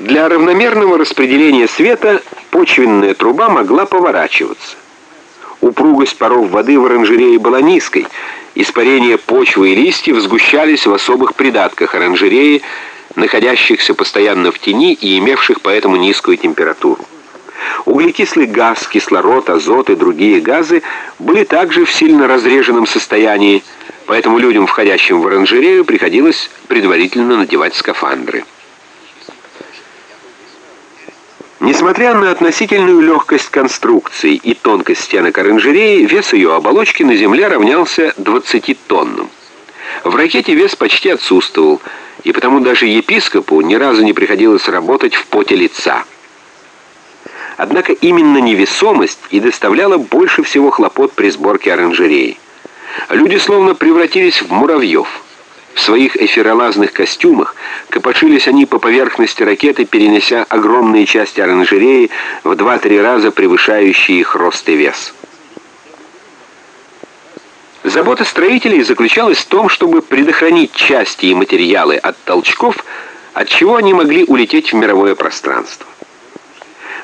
Для равномерного распределения света почвенная труба могла поворачиваться. Упругость паров воды в оранжерее была низкой. Испарение почвы и листьев сгущались в особых придатках оранжереи, находящихся постоянно в тени и имевших поэтому низкую температуру. Углекислый газ, кислород, азот и другие газы были также в сильно разреженном состоянии, поэтому людям, входящим в оранжерею, приходилось предварительно надевать скафандры. Несмотря на относительную легкость конструкции и тонкость стенок оранжереи, вес ее оболочки на Земле равнялся 20 тоннам. В ракете вес почти отсутствовал, и потому даже епископу ни разу не приходилось работать в поте лица. Однако именно невесомость и доставляла больше всего хлопот при сборке оранжереи. Люди словно превратились в муравьев. В своих эфиролазных костюмах копошились они по поверхности ракеты, перенеся огромные части оранжереи в 2-3 раза превышающие их рост и вес. Забота строителей заключалась в том, чтобы предохранить части и материалы от толчков, от чего они могли улететь в мировое пространство.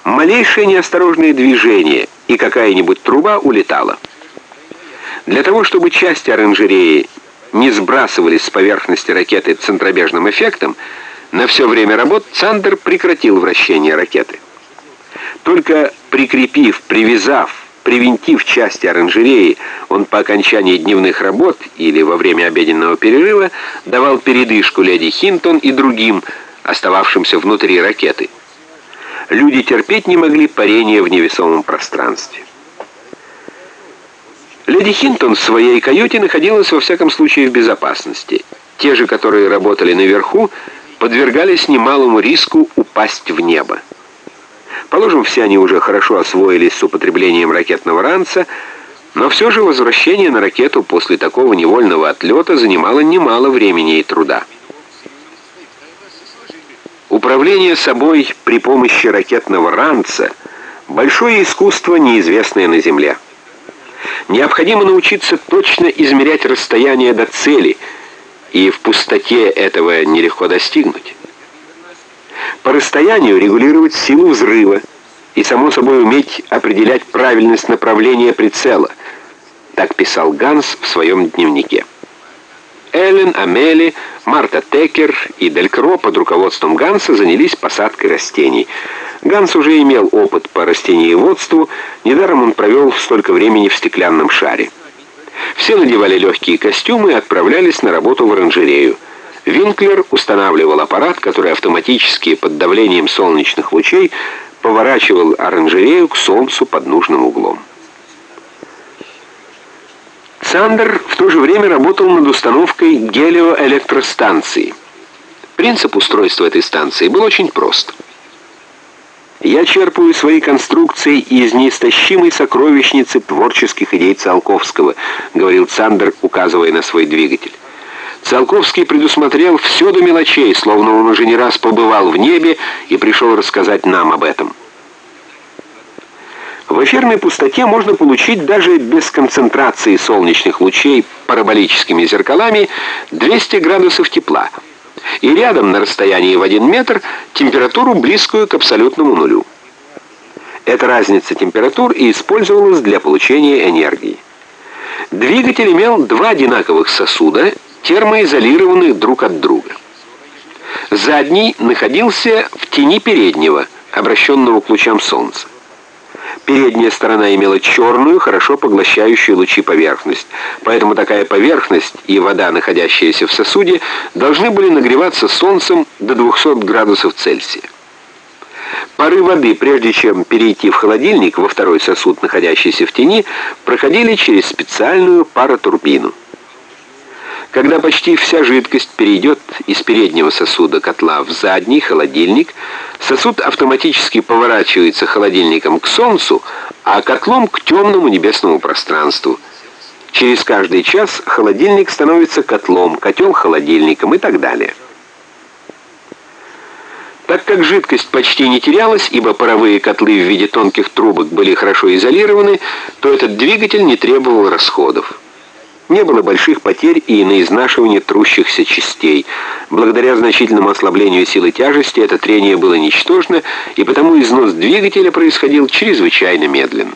Малейшее неосторожное движение, и какая-нибудь труба улетала. Для того, чтобы части оранжереи не сбрасывались с поверхности ракеты центробежным эффектом, на все время работ Цандер прекратил вращение ракеты. Только прикрепив, привязав, привинтив части оранжереи, он по окончании дневных работ или во время обеденного перерыва давал передышку леди Хинтон и другим, остававшимся внутри ракеты. Люди терпеть не могли парения в невесомом пространстве. Леди Хинтон в своей каюте находилась во всяком случае в безопасности. Те же, которые работали наверху, подвергались немалому риску упасть в небо. Положим, все они уже хорошо освоились с употреблением ракетного ранца, но все же возвращение на ракету после такого невольного отлета занимало немало времени и труда. Управление собой при помощи ракетного ранца – большое искусство, неизвестное на Земле. Необходимо научиться точно измерять расстояние до цели, и в пустоте этого нелегко достигнуть. По расстоянию регулировать силу взрыва и, само собой, уметь определять правильность направления прицела. Так писал Ганс в своем дневнике. Эллен, Амели, Марта Текер и Делькро под руководством Ганса занялись посадкой растений – Ганс уже имел опыт по растениеводству, недаром он провел столько времени в стеклянном шаре. Все надевали легкие костюмы и отправлялись на работу в оранжерею. Винклер устанавливал аппарат, который автоматически под давлением солнечных лучей поворачивал оранжерею к солнцу под нужным углом. Сандер в то же время работал над установкой гелиоэлектростанции. Принцип устройства этой станции был очень прост – я черпаю свои конструкции из неистощимой сокровищницы творческих идей Циолковского, говорил Цандер, указывая на свой двигатель. Циолковский предусмотрел все до мелочей, словно он уже не раз побывал в небе и пришел рассказать нам об этом. В эфирной пустоте можно получить даже без концентрации солнечных лучей параболическими зеркалами 200 градусов тепла – и рядом на расстоянии в 1 метр температуру близкую к абсолютному нулю. Эта разница температур и использовалась для получения энергии. Двигатель имел два одинаковых сосуда, термоизолированных друг от друга. Задний находился в тени переднего, обращенного к лучам солнца. Передняя сторона имела черную, хорошо поглощающую лучи поверхность. Поэтому такая поверхность и вода, находящаяся в сосуде, должны были нагреваться солнцем до 200 градусов Цельсия. Пары воды, прежде чем перейти в холодильник во второй сосуд, находящийся в тени, проходили через специальную паротурбину. Когда почти вся жидкость перейдет из переднего сосуда котла в задний холодильник, сосуд автоматически поворачивается холодильником к Солнцу, а котлом к темному небесному пространству. Через каждый час холодильник становится котлом, котел холодильником и так далее. Так как жидкость почти не терялась, ибо паровые котлы в виде тонких трубок были хорошо изолированы, то этот двигатель не требовал расходов. Не было больших потерь и на изнашивание трущихся частей. Благодаря значительному ослаблению силы тяжести это трение было ничтожно, и потому износ двигателя происходил чрезвычайно медленно.